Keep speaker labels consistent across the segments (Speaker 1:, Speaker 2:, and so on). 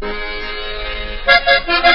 Speaker 1: Thank you.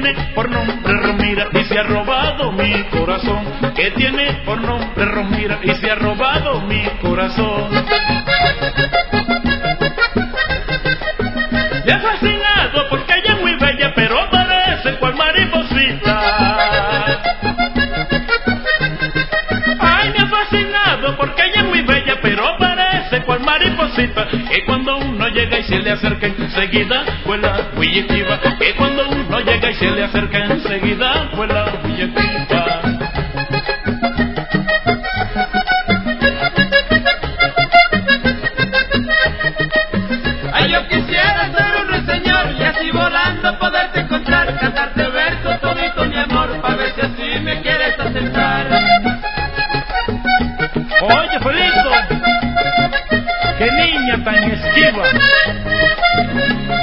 Speaker 1: Tiene por nombre Romira y se ha robado mi corazón. Que tiene por nombre Romira y se ha robado mi corazón. Me ha fascinado porque ella es muy bella, pero parece cual mariposita. Ay, me ha fascinado porque ella es muy bella, pero parece cual mariposita. Uno llega y se le acerca enseguida, vuela muy esquiva. Que cuando uno llega y se le acerca enseguida, vuela muy esquiva.
Speaker 2: Ay, yo quisiera ser un ruiseñor y así volando poderte encontrar, cantarte versos todito mi amor, pa' ver si así me quieres aceptar.
Speaker 1: Oye, Felito, qué niña tan esquiva.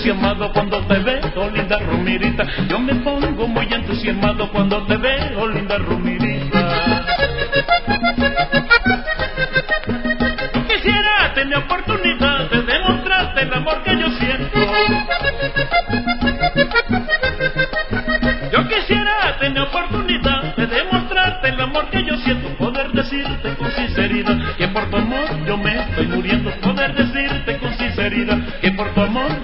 Speaker 1: entusiasmado cuando te veo, linda Rumirita. Yo me pongo muy entusiasmado cuando te veo, linda Rumirita. Quisiera tener oportunidad de demostrarte el amor que yo siento. Yo quisiera tener oportunidad de demostrarte el amor que yo siento, poder decirte con sinceridad que por tu amor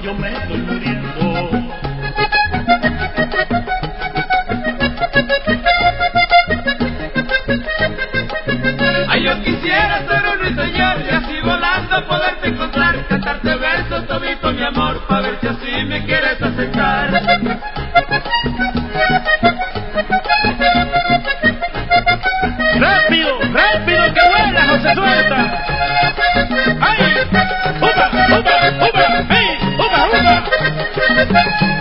Speaker 1: yo me estoy muriendo. Thank you.